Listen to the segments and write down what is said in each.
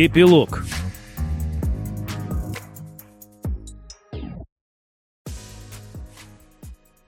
Эпилог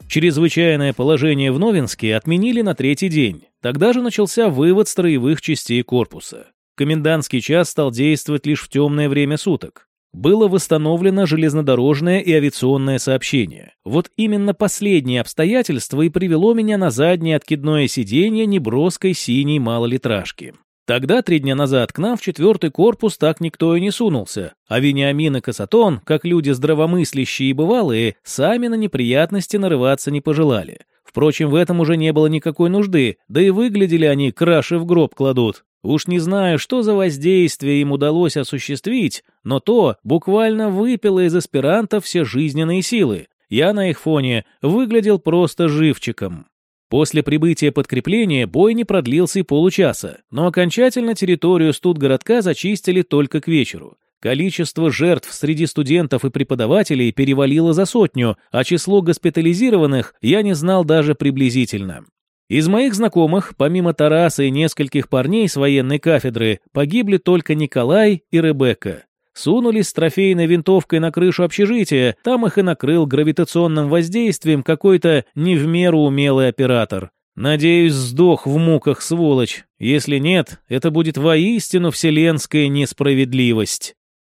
Чрезвычайное положение в Новинске отменили на третий день. Тогда же начался вывод строевых частей корпуса. Комендантский час стал действовать лишь в темное время суток. Было восстановлено железнодорожное и авиационное сообщение. Вот именно последнее обстоятельство и привело меня на заднее откидное сиденье неброской синей малолитражки. Тогда, три дня назад, к нам в четвертый корпус так никто и не сунулся, а Вениамин и Касатон, как люди здравомыслящие и бывалые, сами на неприятности нарываться не пожелали. Впрочем, в этом уже не было никакой нужды, да и выглядели они краши в гроб кладут. Уж не знаю, что за воздействие им удалось осуществить, но то буквально выпило из аспирантов все жизненные силы. Я на их фоне выглядел просто живчиком. После прибытия подкрепления бой не продлился и получаса, но окончательно территорию студгородка зачистили только к вечеру. Количество жертв среди студентов и преподавателей перевалило за сотню, а число госпитализированных я не знал даже приблизительно. Из моих знакомых, помимо Тараса и нескольких парней с военной кафедры, погибли только Николай и Ребекка. Сунулись с трофейной винтовкой на крышу общежития, там их и накрыл гравитационным воздействием какой-то не в меру умелый оператор. Надеюсь, сдох в муках, сволочь. Если нет, это будет воистину вселенская несправедливость.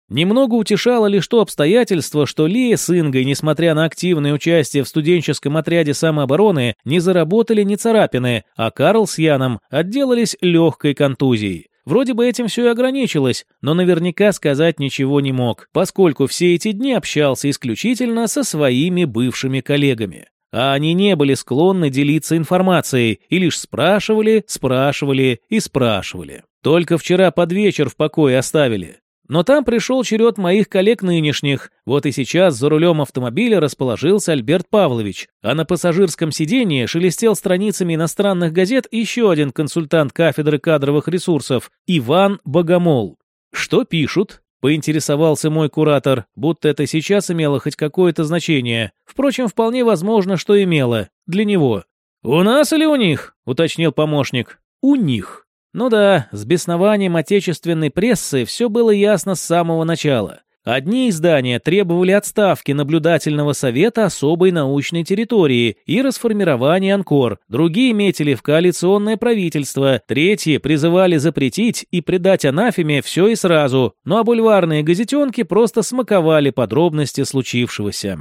Немного утешало лишь то обстоятельство, что Лия с Ингой, несмотря на активное участие в студенческом отряде самообороны, не заработали ни царапины, а Карл с Яном отделались легкой контузией. Вроде бы этим все и ограничилось, но наверняка сказать ничего не мог, поскольку все эти дни общался исключительно со своими бывшими коллегами. А они не были склонны делиться информацией и лишь спрашивали, спрашивали и спрашивали. Только вчера под вечер в покое оставили. Но там пришел черед моих коллег нынешних. Вот и сейчас за рулем автомобиля расположился Альберт Павлович, а на пассажирском сидении шелестел страницами иностранных газет еще один консультант кафедры кадровых ресурсов Иван Богомол. Что пишут? Поинтересовался мой куратор, будто это сейчас имело хоть какое-то значение. Впрочем, вполне возможно, что имело. Для него. «У нас или у них?» — уточнил помощник. «У них». Ну да, с беснованием отечественной прессы все было ясно с самого начала. Одни издания требовали отставки наблюдательного совета особой научной территории и расформирования Анкор, другие метили в коалиционное правительство, третьи призывали запретить и предать анафеме все и сразу, ну а бульварные газетенки просто смаковали подробности случившегося.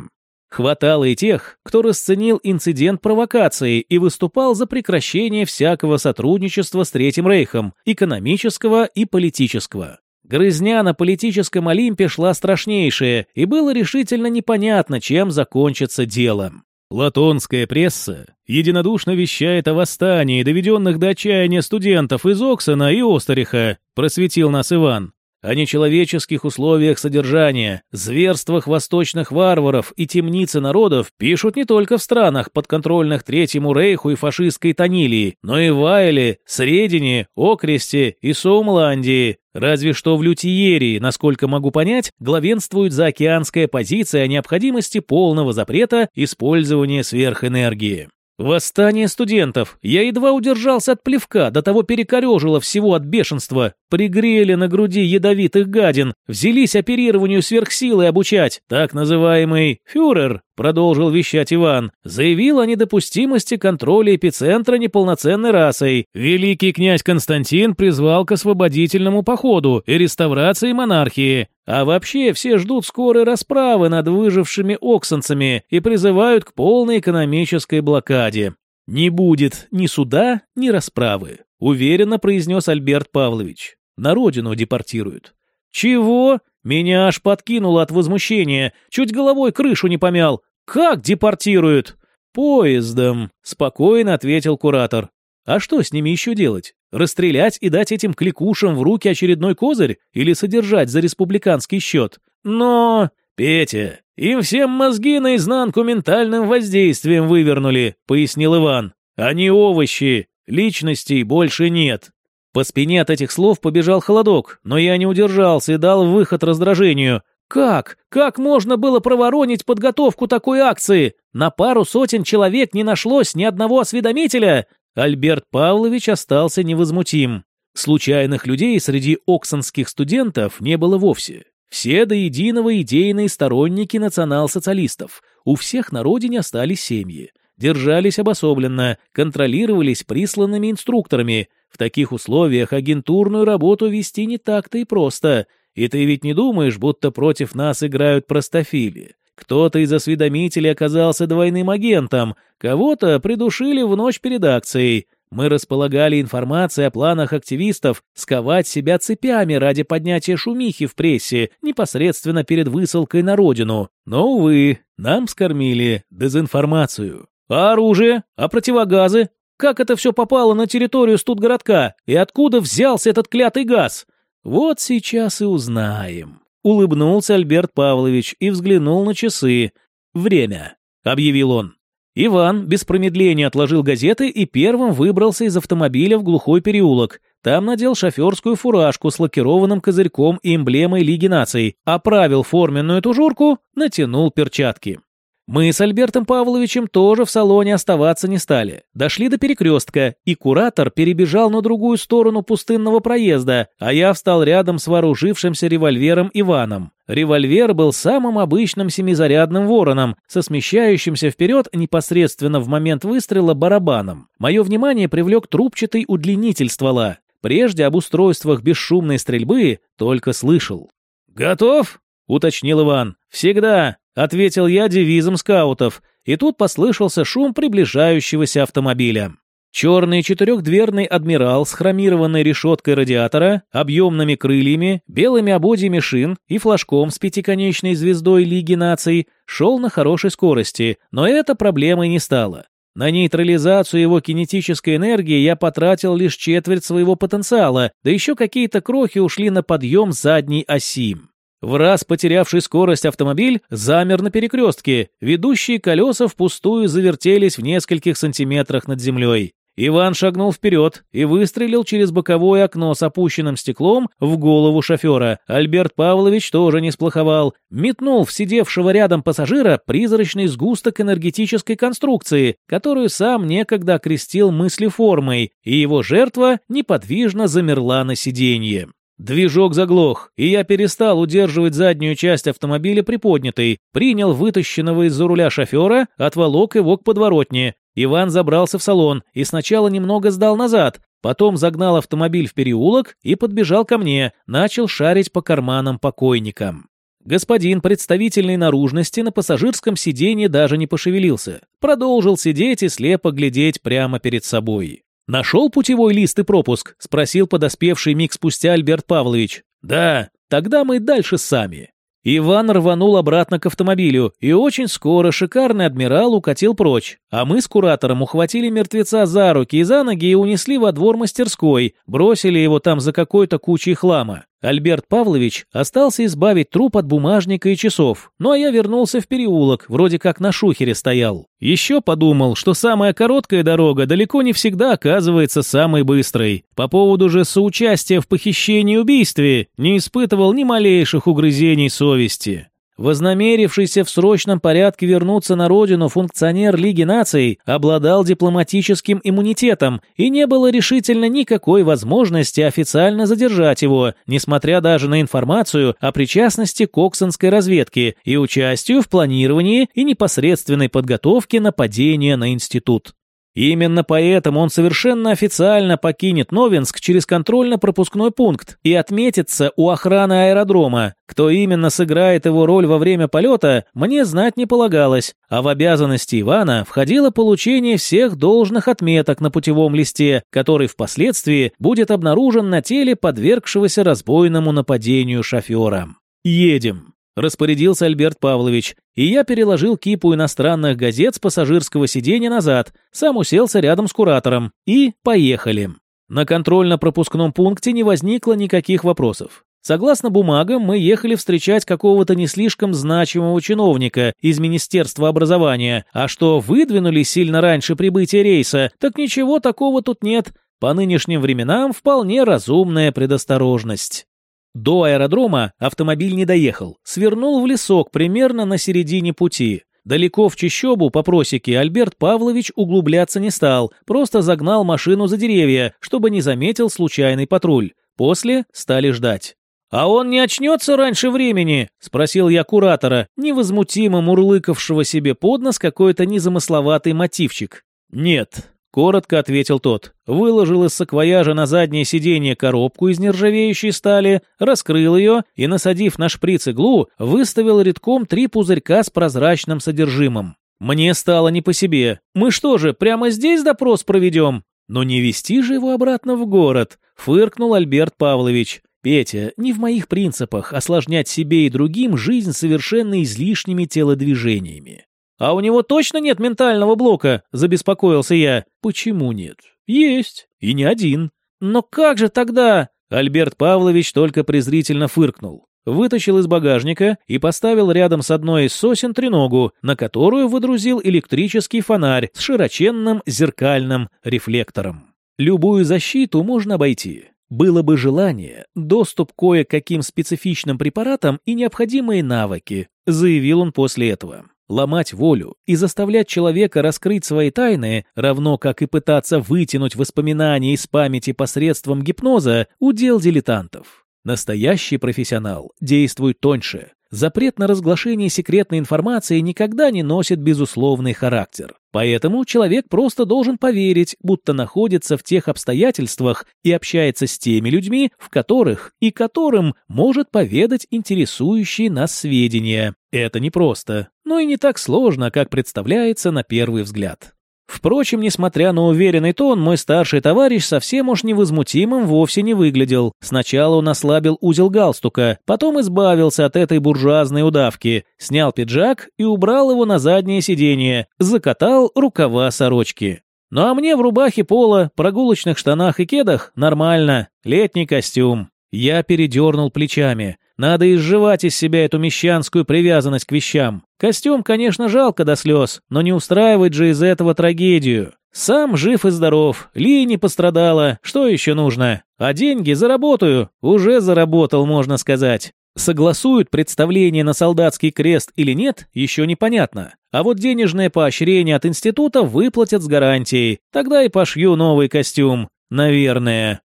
Хватало и тех, кто расценил инцидент провокацией и выступал за прекращение всякого сотрудничества с Третьим Рейхом, экономического и политического. Грызня на политическом Олимпе шла страшнейшая, и было решительно непонятно, чем закончится дело. Латонская пресса единодушно вещает о восстании, доведенных до отчаяния студентов из Оксена и Остериха, просветил нас Иван о нечеловеческих условиях содержания, зверствах восточных варваров и темнице народов пишут не только в странах, подконтрольных Третьему Рейху и фашистской Танилии, но и в Айле, Средине, Окресте и Соумландии. Разве что в Лютиерии, насколько могу понять, главенствует заокеанская позиция о необходимости полного запрета использования сверхэнергии. Восстание студентов. Я едва удержался от плевка, до того перекорежило всего от бешенства. Пригрели на груди ядовитых гадин, взялись оперированию сверхсилы обучать. Так называемый «фюрер», продолжил вещать Иван, заявил о недопустимости контроля эпицентра неполноценной расой. Великий князь Константин призвал к освободительному походу и реставрации монархии. А вообще все ждут скорой расправы над выжившими оксанцами и призывают к полной экономической блокаде. Не будет ни суда, ни расправы, уверенно произнес Альберт Павлович. На родину депортируют. Чего? Меня аж подкинуло от возмущения, чуть головой крышу не помял. Как депортируют? Поездом, спокойно ответил куратор. А что с ними еще делать? Расстрелять и дать этим кликушам в руки очередной козырь или содержать за республиканский счет? Но... Петя, им всем мозги наизнанку ментальным воздействием вывернули, пояснил Иван. Они овощи, личностей больше нет. По спине от этих слов побежал холодок, но я не удержался и дал выход раздражению. Как? Как можно было проворонить подготовку такой акции? На пару сотен человек не нашлось ни одного осведомителя? Альберт Павлович остался невозмутим. Случайных людей среди оксонских студентов не было вовсе. Все до единого идейные сторонники национал-социалистов. У всех на родине остались семьи. Держались обособленно, контролировались присланными инструкторами. В таких условиях агентурную работу вести не так-то и просто. И ты ведь не думаешь, будто против нас играют простофили. Кто-то из осведомителей оказался двойным агентом, кого-то придушили в ночь перед акцией. Мы располагали информацией о планах активистов сковать себя цепями ради поднятия шумихи в прессе непосредственно перед высылкой на родину. Но, увы, нам скормили дезинформацию. А оружие? А противогазы? Как это все попало на территорию студгородка? И откуда взялся этот клятый газ? Вот сейчас и узнаем. Улыбнулся Альберт Павлович и взглянул на часы. «Время», — объявил он. Иван без промедления отложил газеты и первым выбрался из автомобиля в глухой переулок. Там надел шоферскую фуражку с лакированным козырьком и эмблемой Лиги наций, оправил форменную тужурку, натянул перчатки. Мы с Альбертом Павловичем тоже в салоне оставаться не стали. Дошли до перекрестка, и куратор перебежал на другую сторону пустынного проезда, а я встал рядом с вооружившимся револьвером Иваном. Револьвер был самым обычным семизарядным вороном, со смещающимся вперед непосредственно в момент выстрела барабаном. Мое внимание привлек трубчатый удлинитель ствола. Прежде об устройствах бесшумной стрельбы только слышал. «Готов?» — уточнил Иван. «Всегда», — ответил я девизом скаутов, и тут послышался шум приближающегося автомобиля. Черный четырехдверный адмирал с хромированной решеткой радиатора, объемными крыльями, белыми ободьями шин и флажком с пятиконечной звездой Лиги наций шел на хорошей скорости, но это проблемой не стало. На нейтрализацию его кинетической энергии я потратил лишь четверть своего потенциала, да еще какие-то крохи ушли на подъем задней оси. В раз потерявший скорость автомобиль замер на перекрестке, ведущие колеса впустую завертелись в нескольких сантиметрах над землей. Иван шагнул вперед и выстрелил через боковое окно с опущенным стеклом в голову шофера. Альберт Павлович тоже не сплоховал. Метнул в сидевшего рядом пассажира призрачный сгусток энергетической конструкции, которую сам некогда окрестил мыслеформой, и его жертва неподвижно замерла на сиденье. Движок заглох, и я перестал удерживать заднюю часть автомобиля приподнятой, принял вытащенного из-за руля шофера, отволок его к подворотне. Иван забрался в салон и сначала немного сдал назад, потом загнал автомобиль в переулок и подбежал ко мне, начал шарить по карманам покойникам. Господин представительной наружности на пассажирском сиденье даже не пошевелился, продолжил сидеть и слепо глядеть прямо перед собой. «Нашел путевой лист и пропуск?» — спросил подоспевший миг спустя Альберт Павлович. «Да, тогда мы дальше сами». Иван рванул обратно к автомобилю, и очень скоро шикарный адмирал укатил прочь, а мы с куратором ухватили мертвеца за руки и за ноги и унесли во двор мастерской, бросили его там за какой-то кучей хлама. Альберт Павлович остался избавить труп от бумажника и часов, ну а я вернулся в переулок, вроде как на шухере стоял. Еще подумал, что самая короткая дорога далеко не всегда оказывается самой быстрой. По поводу же соучастия в похищении и убийстве не испытывал ни малейших угрызений совести. Вознамерившийся в срочном порядке вернуться на родину функционер Лиги наций обладал дипломатическим иммунитетом, и не было решительно никакой возможности официально задержать его, несмотря даже на информацию о причастности к Оксонской разведке и участию в планировании и непосредственной подготовке нападения на институт. Именно поэтому он совершенно официально покинет Новинск через контрольно-пропускной пункт и отметится у охраны аэродрома. Кто именно сыграет его роль во время полета, мне знать не полагалось, а в обязанности Ивана входило получение всех должных отметок на путевом листе, который впоследствии будет обнаружен на теле подвергшегося разбойному нападению шофера. «Едем». Распорядился Альберт Павлович, и я переложил кипу иностранных газет с пассажирского сиденья назад, сам уселся рядом с куратором, и поехали. На контрольно-пропускном пункте не возникло никаких вопросов. Согласно бумагам, мы ехали встречать какого-то не слишком значимого чиновника из Министерства образования, а что выдвинули сильно раньше прибытия рейса, так ничего такого тут нет. По нынешним временам вполне разумная предосторожность. До аэродрома автомобиль не доехал, свернул в лесок примерно на середине пути. Далеко в чащобу по просеке Альберт Павлович углубляться не стал, просто загнал машину за деревья, чтобы не заметил случайный патруль. После стали ждать. «А он не очнется раньше времени?» – спросил я куратора, невозмутимо мурлыкавшего себе под нос какой-то незамысловатый мотивчик. «Нет», – коротко ответил тот. Выложил из саквояжа на заднее сиденье коробку из нержавеющей стали, раскрыл ее и, насадив на шприц иглу, выставил редком три пузырька с прозрачным содержимым. Мне стало не по себе. Мы что же, прямо здесь допрос проведем? Но не вести же его обратно в город, фыркнул Альберт Павлович. Петя, не в моих принципах осложнять себе и другим жизнь совершенно излишними телодвижениями. А у него точно нет ментального блока, забеспокоился я. Почему нет? Есть, и не один. Но как же тогда? Альберт Павлович только презрительно фыркнул. Вытащил из багажника и поставил рядом с одной из сосен треногу, на которую выдрузил электрический фонарь с широченным зеркальным рефлектором. Любую защиту можно обойти. Было бы желание, доступ кое-каким специфичным препаратам и необходимые навыки, заявил он после этого. Ломать волю и заставлять человека раскрыть свои тайны, равно как и пытаться вытянуть воспоминания из памяти посредством гипноза, удел дилетантов. Настоящий профессионал действует тоньше, запрет на разглашение секретной информации никогда не носит безусловный характер. Поэтому человек просто должен поверить, будто находится в тех обстоятельствах и общается с теми людьми, в которых и которым может поведать интересующие нас сведения. Это непросто, но и не так сложно, как представляется на первый взгляд. Впрочем, несмотря на уверенный тон, мой старший товарищ совсем уж невозмутимым вовсе не выглядел. Сначала он ослабил узел галстука, потом избавился от этой буржуазной удавки, снял пиджак и убрал его на заднее сиденье, закатал рукава сорочки. Ну а мне в рубахе пола, прогулочных штанах и кедах нормально, летний костюм. Я передернул плечами. Надо изживать из себя эту мещанскую привязанность к вещам. Костюм, конечно, жалко до слез, но не устраивать же из этого трагедию. Сам жив и здоров, Ли не пострадала, что еще нужно? А деньги заработаю, уже заработал, можно сказать. Согласуют представление на солдатский крест или нет, еще непонятно. А вот денежное поощрение от института выплатят с гарантией. Тогда и пошью новый костюм. Наверное.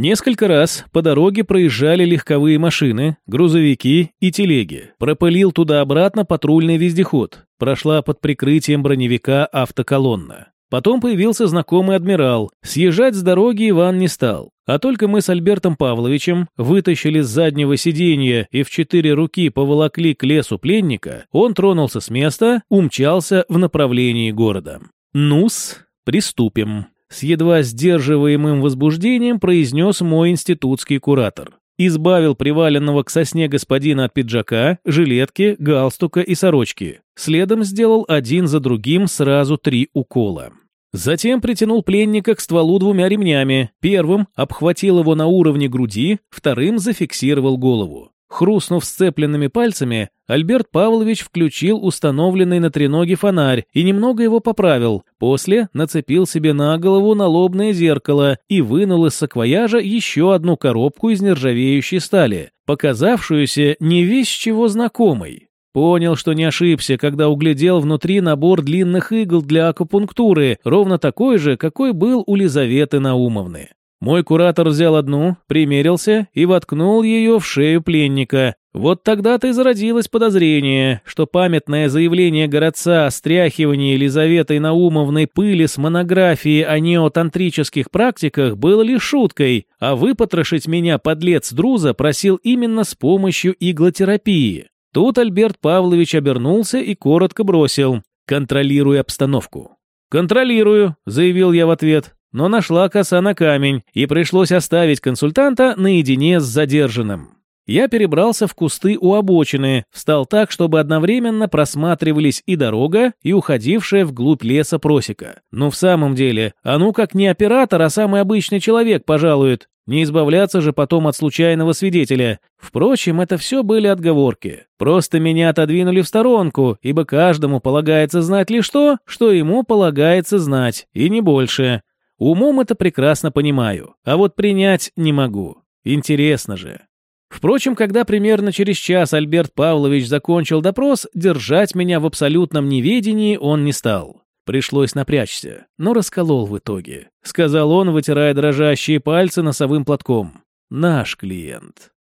Несколько раз по дороге проезжали легковые машины, грузовики и телеги. Пропылил туда-обратно патрульный вездеход. Прошла под прикрытием броневика автоколонна. Потом появился знакомый адмирал. Съезжать с дороги Иван не стал. А только мы с Альбертом Павловичем вытащили с заднего сиденья и в четыре руки поволокли к лесу пленника, он тронулся с места, умчался в направлении города. «Ну-с, приступим» с едва сдерживаемым возбуждением произнес мой институтский куратор. Избавил приваленного к сосне господина от пиджака, жилетки, галстука и сорочки. Следом сделал один за другим сразу три укола. Затем притянул пленника к стволу двумя ремнями. Первым обхватил его на уровне груди, вторым зафиксировал голову. Хрустнув сцепленными пальцами, Альберт Павлович включил установленный на треноге фонарь и немного его поправил. После нацепил себе на голову налобное зеркало и вынул из саквояжа еще одну коробку из нержавеющей стали, показавшуюся не весь чего знакомой. Понял, что не ошибся, когда углядел внутри набор длинных игл для акупунктуры, ровно такой же, какой был у Лизаветы Наумовны. Мой куратор взял одну, примерился и воткнул ее в шею пленника. Вот тогда-то и зародилось подозрение, что памятное заявление городца о стряхивании Елизаветой Наумовной пыли с монографии о неотантрических практиках было лишь шуткой, а выпотрошить меня подлец Друза просил именно с помощью иглотерапии. Тут Альберт Павлович обернулся и коротко бросил «Контролируй обстановку». «Контролирую», — заявил я в ответ но нашла коса на камень, и пришлось оставить консультанта наедине с задержанным. Я перебрался в кусты у обочины, встал так, чтобы одновременно просматривались и дорога, и уходившая вглубь леса просека. Но в самом деле, а ну как не оператор, а самый обычный человек пожалует. Не избавляться же потом от случайного свидетеля. Впрочем, это все были отговорки. Просто меня отодвинули в сторонку, ибо каждому полагается знать лишь то, что ему полагается знать, и не больше. Умом это прекрасно понимаю, а вот принять не могу. Интересно же. Впрочем, когда примерно через час Альберт Павлович закончил допрос, держать меня в абсолютном неведении он не стал. Пришлось напрячься, но расколол в итоге, сказал он, вытирая дрожащие пальцы носовым платком. Наш клиент.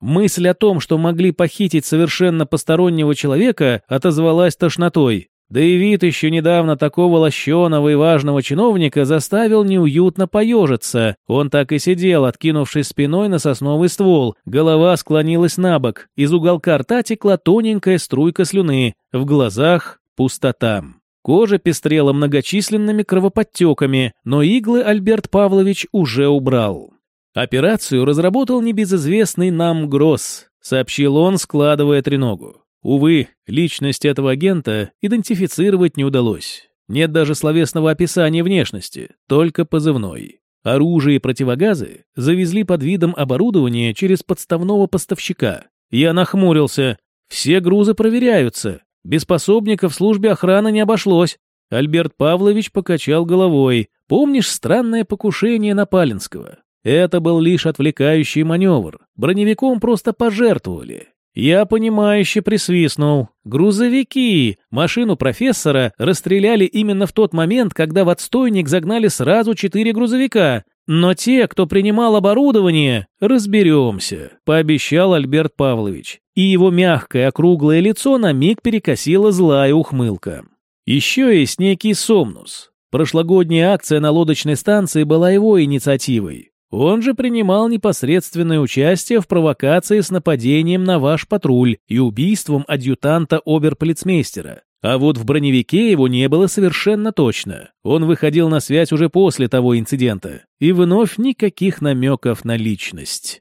Мысль о том, что могли похитить совершенно постороннего человека, отозвалась тошнотой. Да и вид еще недавно такого лощеного и важного чиновника заставил неуютно поежиться. Он так и сидел, откинувшись спиной на сосновый ствол. Голова склонилась на бок. Из уголка рта текла тоненькая струйка слюны. В глазах пустота. Кожа пестрела многочисленными кровоподтеками, но иглы Альберт Павлович уже убрал. Операцию разработал небезызвестный нам Гросс, сообщил он, складывая треногу. Увы, личность этого агента идентифицировать не удалось. Нет даже словесного описания внешности, только позывной. Оружие и противогазы завезли под видом оборудования через подставного поставщика. Я нахмурился. Все грузы проверяются. Без пособника в службе охраны не обошлось. Альберт Павлович покачал головой. Помнишь странное покушение на Палинского? Это был лишь отвлекающий маневр. Броневиком просто пожертвовали. Я понимающе присвистнул. Грузовики! Машину профессора расстреляли именно в тот момент, когда в отстойник загнали сразу четыре грузовика. Но те, кто принимал оборудование, разберемся, пообещал Альберт Павлович. И его мягкое округлое лицо на миг перекосило злая ухмылка. Еще есть некий Сомнус. Прошлогодняя акция на лодочной станции была его инициативой. Он же принимал непосредственное участие в провокации с нападением на ваш патруль и убийством адъютанта оберполицмейстера. А вот в броневике его не было совершенно точно. Он выходил на связь уже после того инцидента. И вновь никаких намеков на личность.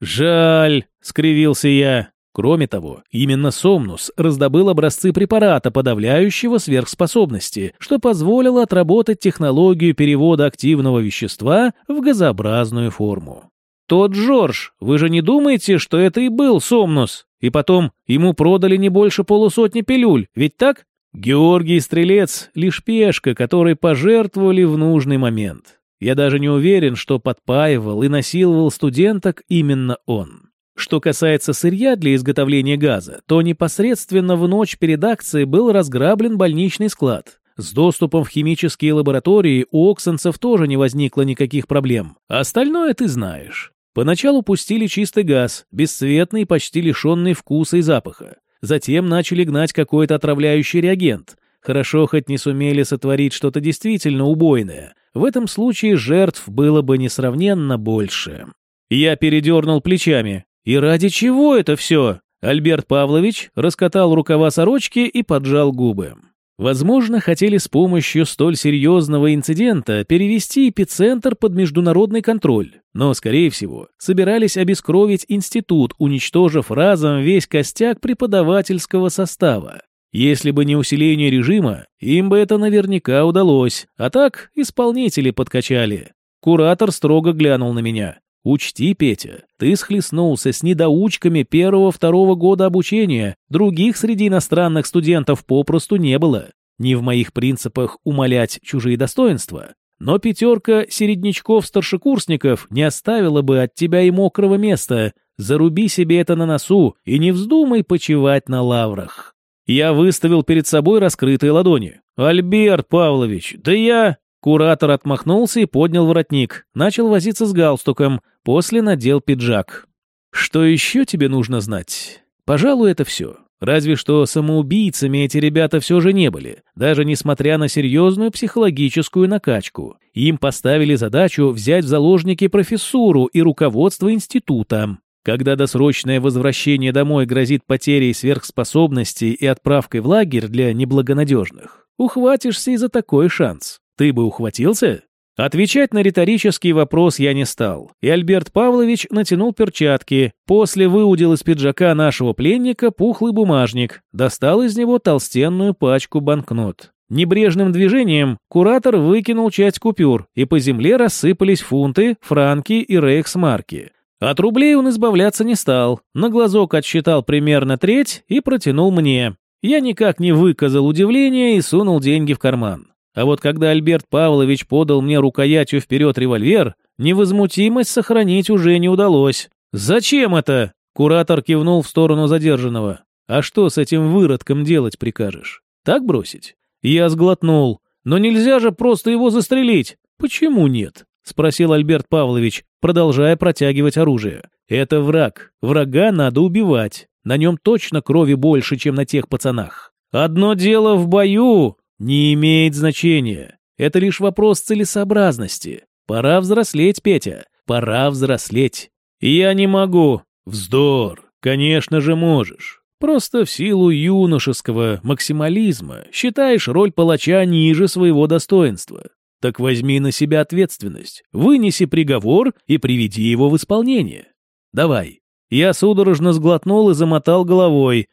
«Жаль», — скривился я. Кроме того, именно Сомнус раздобыл образцы препарата, подавляющего сверхспособности, что позволило отработать технологию перевода активного вещества в газообразную форму. «Тот Джордж, вы же не думаете, что это и был Сомнус? И потом, ему продали не больше полусотни пилюль, ведь так? Георгий Стрелец — лишь пешка, которой пожертвовали в нужный момент. Я даже не уверен, что подпаивал и насиловал студенток именно он». Что касается сырья для изготовления газа, то непосредственно в ночь перед акцией был разграблен больничный склад. С доступом в химические лаборатории у оксенцев тоже не возникло никаких проблем. Остальное ты знаешь. Поначалу пустили чистый газ, бесцветный, почти лишенный вкуса и запаха. Затем начали гнать какой-то отравляющий реагент. Хорошо хоть не сумели сотворить что-то действительно убойное. В этом случае жертв было бы несравненно больше. Я передернул плечами. И ради чего это все? Альберт Павлович раскатал рукава сорочки и поджал губы. Возможно, хотели с помощью столь серьезного инцидента перевести эпицентр под международный контроль, но, скорее всего, собирались обескровить институт, уничтожив разом весь костяк преподавательского состава. Если бы не усиление режима, им бы это наверняка удалось, а так исполнители подкачали. Куратор строго глянул на меня. Учти, Петя, ты схлестнулся с недоучками первого-второго года обучения, других среди иностранных студентов попросту не было. Не в моих принципах умолять чужие достоинства, но пятерка середнячков-старшекурсников не оставила бы от тебя и мокрого места. Заруби себе это на носу и не вздумай почивать на лаврах. Я выставил перед собой раскрытые ладони. «Альберт Павлович, да я...» Куратор отмахнулся и поднял воротник, начал возиться с галстуком, после надел пиджак. «Что еще тебе нужно знать? Пожалуй, это все. Разве что самоубийцами эти ребята все же не были, даже несмотря на серьезную психологическую накачку. Им поставили задачу взять в заложники профессуру и руководство института. Когда досрочное возвращение домой грозит потерей сверхспособностей и отправкой в лагерь для неблагонадежных, ухватишься и за такой шанс. Ты бы ухватился? Отвечать на риторический вопрос я не стал, и Альберт Павлович натянул перчатки, после выудил из пиджака нашего пленника пухлый бумажник, достал из него толстенную пачку банкнот. Небрежным движением куратор выкинул часть купюр, и по земле рассыпались фунты, франки и рейхсмарки. От рублей он избавляться не стал, на глазок отсчитал примерно треть и протянул мне. Я никак не выказал удивления и сунул деньги в карман. А вот когда Альберт Павлович подал мне рукоятью вперед револьвер, невозмутимость сохранить уже не удалось. «Зачем это?» Куратор кивнул в сторону задержанного. «А что с этим выродком делать прикажешь? Так бросить?» Я сглотнул. «Но нельзя же просто его застрелить!» «Почему нет?» — спросил Альберт Павлович, продолжая протягивать оружие. «Это враг. Врага надо убивать. На нем точно крови больше, чем на тех пацанах. Одно дело в бою не имеет значения. Это лишь вопрос целесообразности. Пора взрослеть, Петя. Пора взрослеть. Я не могу. Вздор. Конечно же можешь. Просто в силу юношеского максимализма считаешь роль палача ниже своего достоинства. Так возьми на себя ответственность, вынеси приговор и приведи его в исполнение. Давай. Я судорожно сглотнул и замотал головой.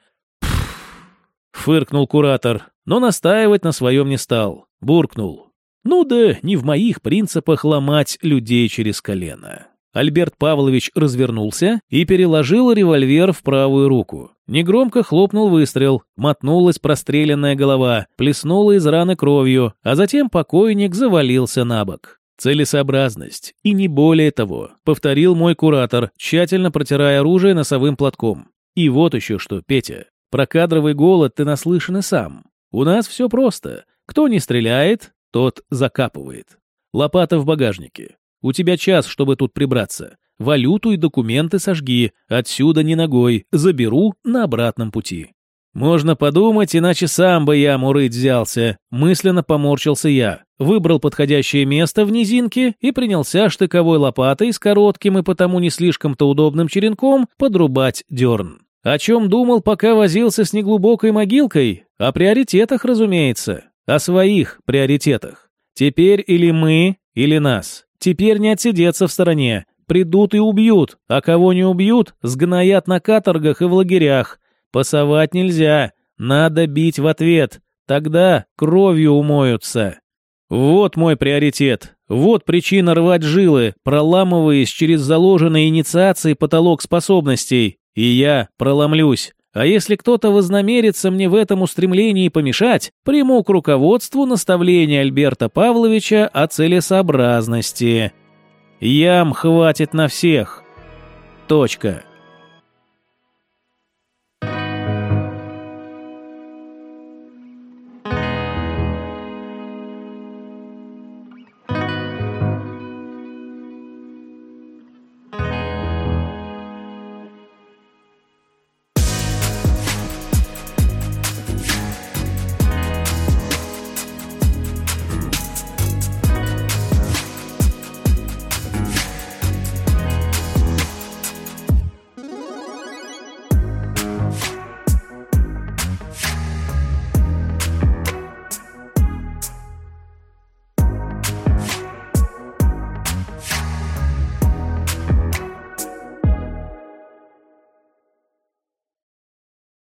Фыркнул куратор, но настаивать на своем не стал. Буркнул. Ну да не в моих принципах ломать людей через колено. Альберт Павлович развернулся и переложил револьвер в правую руку. Негромко хлопнул выстрел, мотнулась простреленная голова, плеснула из раны кровью, а затем покойник завалился на бок. Целесообразность, и не более того, повторил мой куратор, тщательно протирая оружие носовым платком. И вот еще что, Петя, про кадровый голод ты наслышан и сам. У нас все просто. Кто не стреляет, тот закапывает. Лопата в багажнике. У тебя час, чтобы тут прибраться. Валюту и документы сожги, отсюда не ногой, заберу на обратном пути. Можно подумать, иначе сам бы я мурыть взялся. Мысленно поморщился я, выбрал подходящее место в низинке и принялся штыковой лопатой с коротким и потому не слишком-то удобным черенком подрубать дерн. О чем думал, пока возился с неглубокой могилкой? О приоритетах, разумеется. О своих приоритетах. Теперь или мы, или нас. Теперь не отсидеться в стороне. Придут и убьют, а кого не убьют, сгноят на каторгах и в лагерях. Пасовать нельзя, надо бить в ответ. Тогда кровью умоются. Вот мой приоритет. Вот причина рвать жилы, проламываясь через заложенный инициацией потолок способностей. И я проломлюсь. А если кто-то вознамерится мне в этом устремлении помешать, приму к руководству наставление Альберта Павловича о целесообразности. Ям хватит на всех. Точка.